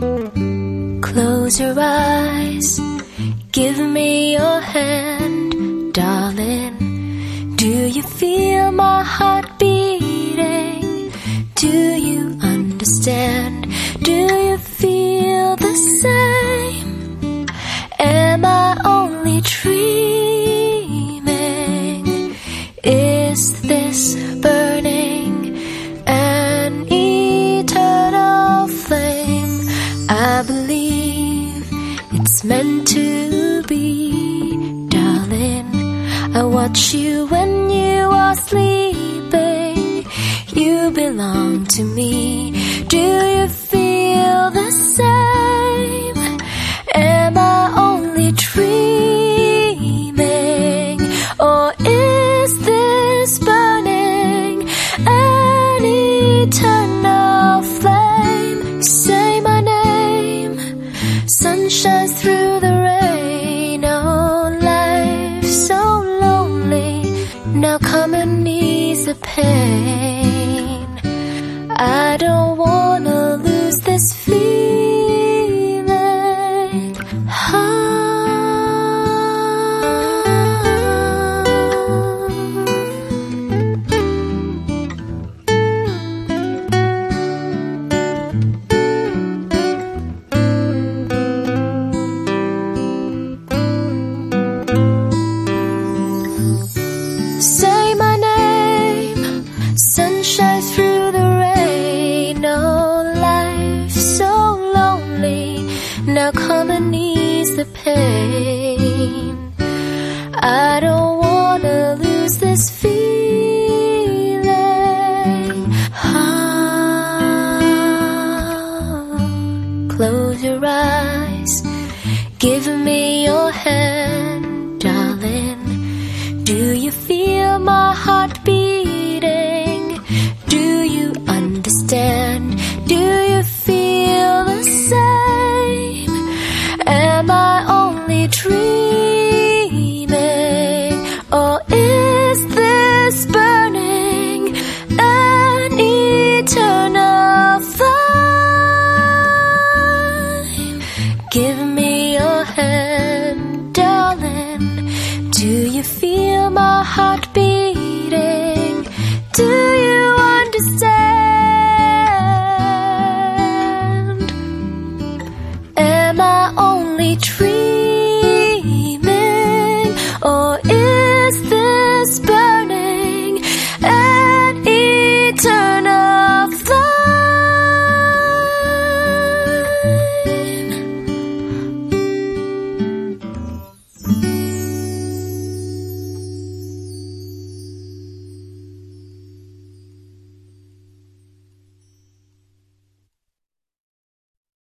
Close your eyes, give me your hand, darling. Do you feel my heart beating? Do you understand? Do you feel the same? Meant to be, darling. I watch you when you are sleeping. You belong to me. Do you pain. I don't ease the pain. I don't wanna lose this feeling. Ah, close your eyes, give me your hand. Give me your hand, darling. Do you feel my heart beating? Do you understand? Am I only dreaming or